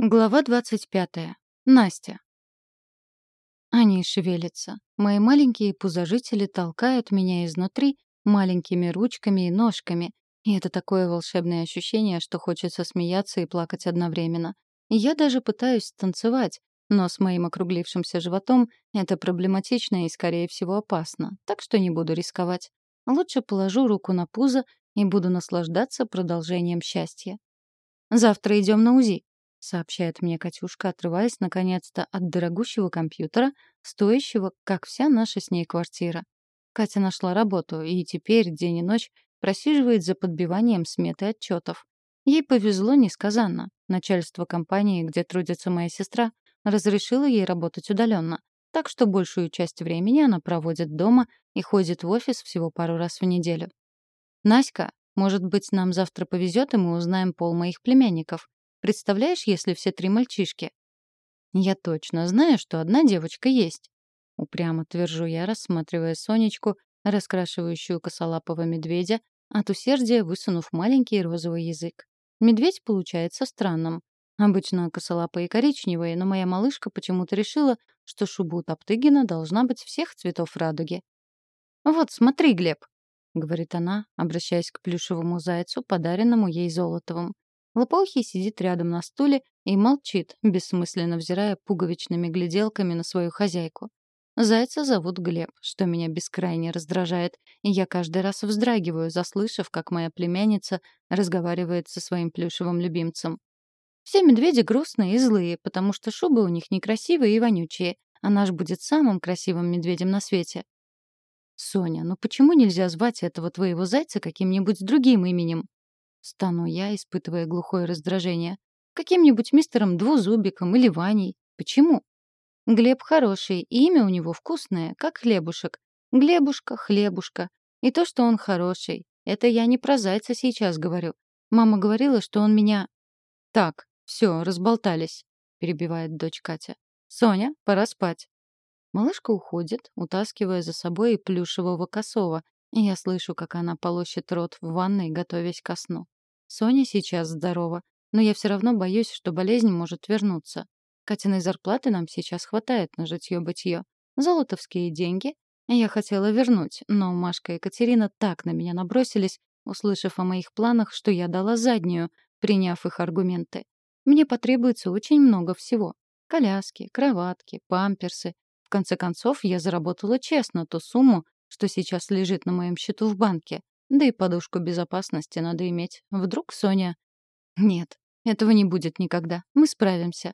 Глава 25. Настя. Они шевелятся. Мои маленькие пузожители толкают меня изнутри маленькими ручками и ножками. И это такое волшебное ощущение, что хочется смеяться и плакать одновременно. Я даже пытаюсь танцевать, но с моим округлившимся животом это проблематично и, скорее всего, опасно, так что не буду рисковать. Лучше положу руку на пузо и буду наслаждаться продолжением счастья. Завтра идем на УЗИ. — сообщает мне Катюшка, отрываясь наконец-то от дорогущего компьютера, стоящего, как вся наша с ней квартира. Катя нашла работу и теперь день и ночь просиживает за подбиванием сметы отчетов. Ей повезло несказанно. Начальство компании, где трудится моя сестра, разрешило ей работать удаленно, так что большую часть времени она проводит дома и ходит в офис всего пару раз в неделю. «Наська, может быть, нам завтра повезет, и мы узнаем пол моих племянников. Представляешь, если все три мальчишки? Я точно знаю, что одна девочка есть. Упрямо твержу я, рассматривая Сонечку, раскрашивающую косолапого медведя, от усердия высунув маленький розовый язык. Медведь получается странным. Обычно косолапые и коричневые, но моя малышка почему-то решила, что шуба у Топтыгина должна быть всех цветов радуги. «Вот, смотри, Глеб», — говорит она, обращаясь к плюшевому зайцу, подаренному ей Золотовым. Лопоухий сидит рядом на стуле и молчит, бессмысленно взирая пуговичными гляделками на свою хозяйку. Зайца зовут Глеб, что меня бескрайне раздражает, и я каждый раз вздрагиваю, заслышав, как моя племянница разговаривает со своим плюшевым любимцем. Все медведи грустные и злые, потому что шубы у них некрасивые и вонючие, а наш будет самым красивым медведем на свете. «Соня, ну почему нельзя звать этого твоего зайца каким-нибудь другим именем?» Стану я, испытывая глухое раздражение. Каким-нибудь мистером Двузубиком или Ваней. Почему? Глеб хороший, и имя у него вкусное, как хлебушек. Глебушка, хлебушка. И то, что он хороший. Это я не про зайца сейчас говорю. Мама говорила, что он меня... Так, все, разболтались, перебивает дочь Катя. Соня, пора спать. Малышка уходит, утаскивая за собой и плюшевого косого, я слышу, как она полощет рот в ванной, готовясь ко сну. Соня сейчас здорова, но я все равно боюсь, что болезнь может вернуться. Катиной зарплаты нам сейчас хватает на житье-бытье. Золотовские деньги я хотела вернуть, но Машка и Катерина так на меня набросились, услышав о моих планах, что я дала заднюю, приняв их аргументы. Мне потребуется очень много всего. Коляски, кроватки, памперсы. В конце концов, я заработала честно ту сумму, что сейчас лежит на моем счету в банке. Да и подушку безопасности надо иметь. Вдруг Соня... Нет, этого не будет никогда. Мы справимся.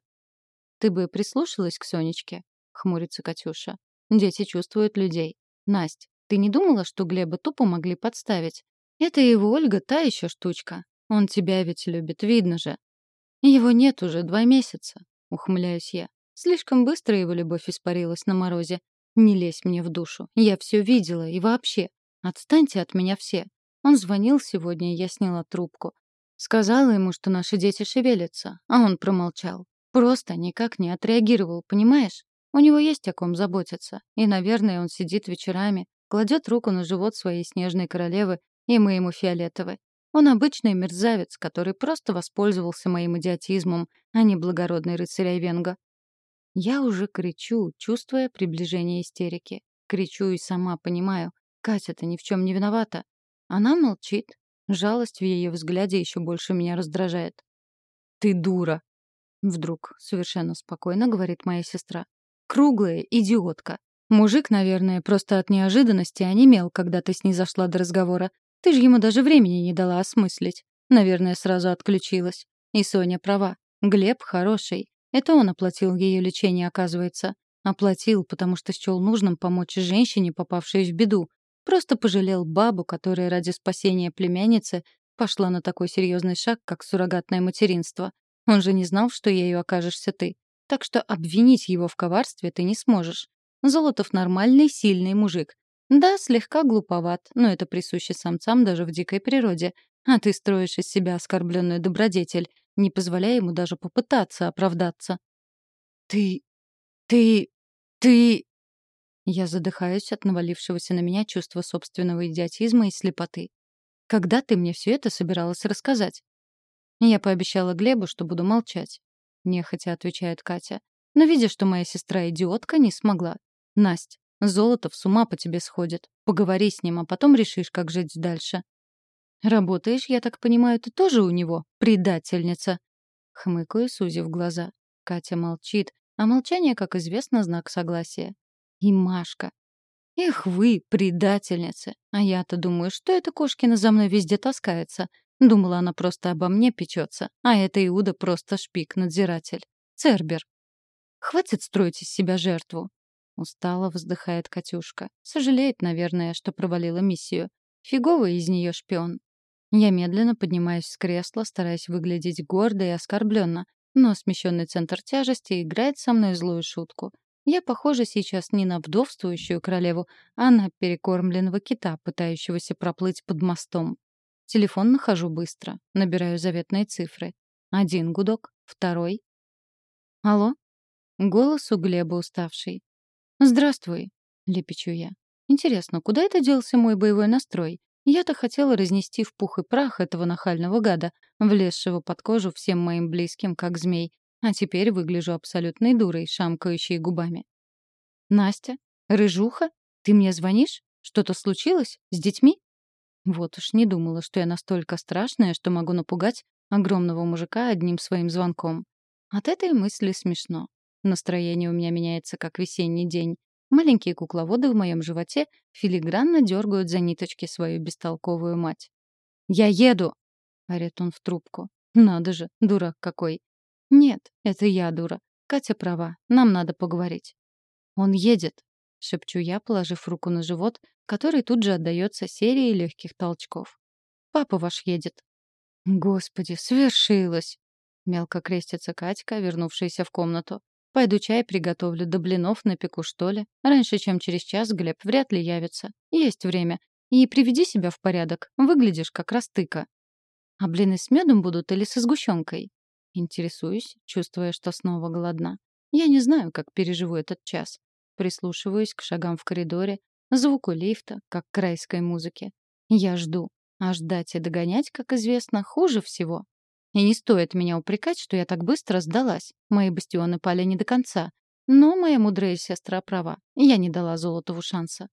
Ты бы прислушалась к Сонечке? Хмурится Катюша. Дети чувствуют людей. Насть, ты не думала, что Глеба тупо могли подставить? Это его Ольга та еще штучка. Он тебя ведь любит, видно же. Его нет уже два месяца, ухмыляюсь я. Слишком быстро его любовь испарилась на морозе. Не лезь мне в душу. Я все видела и вообще. Отстаньте от меня все. Он звонил сегодня, и я сняла трубку. Сказала ему, что наши дети шевелятся, а он промолчал. Просто никак не отреагировал, понимаешь? У него есть о ком заботиться. И, наверное, он сидит вечерами, кладет руку на живот своей снежной королевы, и мы ему фиолетовы. Он обычный мерзавец, который просто воспользовался моим идиотизмом, а не благородный рыцарь Айвенга. Я уже кричу, чувствуя приближение истерики. Кричу и сама понимаю, Катя-то ни в чем не виновата. Она молчит. Жалость в ее взгляде еще больше меня раздражает. «Ты дура!» Вдруг совершенно спокойно говорит моя сестра. «Круглая идиотка. Мужик, наверное, просто от неожиданности онемел, когда ты с ней зашла до разговора. Ты же ему даже времени не дала осмыслить. Наверное, сразу отключилась. И Соня права. Глеб хороший. Это он оплатил ее лечение, оказывается. Оплатил, потому что счел нужным помочь женщине, попавшей в беду. Просто пожалел бабу, которая ради спасения племянницы пошла на такой серьезный шаг, как суррогатное материнство. Он же не знал, что ею окажешься ты. Так что обвинить его в коварстве ты не сможешь. Золотов нормальный, сильный мужик. Да, слегка глуповат, но это присуще самцам даже в дикой природе. А ты строишь из себя оскорбленную добродетель, не позволяя ему даже попытаться оправдаться. «Ты... ты... ты...» Я задыхаюсь от навалившегося на меня чувства собственного идиотизма и слепоты. «Когда ты мне все это собиралась рассказать?» Я пообещала Глебу, что буду молчать. — нехотя отвечает Катя. «Но видя, что моя сестра идиотка, не смогла. Насть, Золотов с ума по тебе сходит. Поговори с ним, а потом решишь, как жить дальше». «Работаешь, я так понимаю, ты тоже у него? Предательница!» Хмыкаю, сузив глаза. Катя молчит, а молчание, как известно, знак согласия. И Машка. Эх вы, предательницы! А я-то думаю, что эта кошкина за мной везде таскается. Думала, она просто обо мне печется, а эта Иуда просто шпик-надзиратель. Цербер. Хватит строить из себя жертву. Устало вздыхает Катюшка. Сожалеет, наверное, что провалила миссию. Фиговый из нее шпион. Я медленно поднимаюсь с кресла, стараясь выглядеть гордо и оскорбленно, но смещенный центр тяжести играет со мной злую шутку. Я похожа сейчас не на вдовствующую королеву, а на перекормленного кита, пытающегося проплыть под мостом. Телефон нахожу быстро, набираю заветные цифры. Один гудок, второй. Алло? Голос у Глеба уставший. «Здравствуй», — лепечу я. «Интересно, куда это делся мой боевой настрой? Я-то хотела разнести в пух и прах этого нахального гада, влезшего под кожу всем моим близким, как змей, а теперь выгляжу абсолютной дурой, шамкающей губами. «Настя? Рыжуха? Ты мне звонишь? Что-то случилось? С детьми?» Вот уж не думала, что я настолько страшная, что могу напугать огромного мужика одним своим звонком. От этой мысли смешно. Настроение у меня меняется, как весенний день. Маленькие кукловоды в моем животе филигранно дергают за ниточки свою бестолковую мать. «Я еду!» — орет он в трубку. «Надо же, дурак какой!» «Нет, это я дура. Катя права, нам надо поговорить». «Он едет!» — шепчу я, положив руку на живот, который тут же отдаётся серией легких толчков. «Папа ваш едет». «Господи, свершилось!» Мелко крестится Катька, вернувшаяся в комнату. Пойду чай приготовлю, до блинов напеку, что ли. Раньше, чем через час, Глеб вряд ли явится. Есть время. И приведи себя в порядок. Выглядишь как растыка. А блины с медом будут или со сгущенкой? Интересуюсь, чувствуя, что снова голодна. Я не знаю, как переживу этот час. Прислушиваюсь к шагам в коридоре, звуку лифта, как к райской музыке. Я жду. А ждать и догонять, как известно, хуже всего. И не стоит меня упрекать, что я так быстро сдалась. Мои бастионы пали не до конца. Но моя мудрая сестра права. Я не дала Золотову шанса.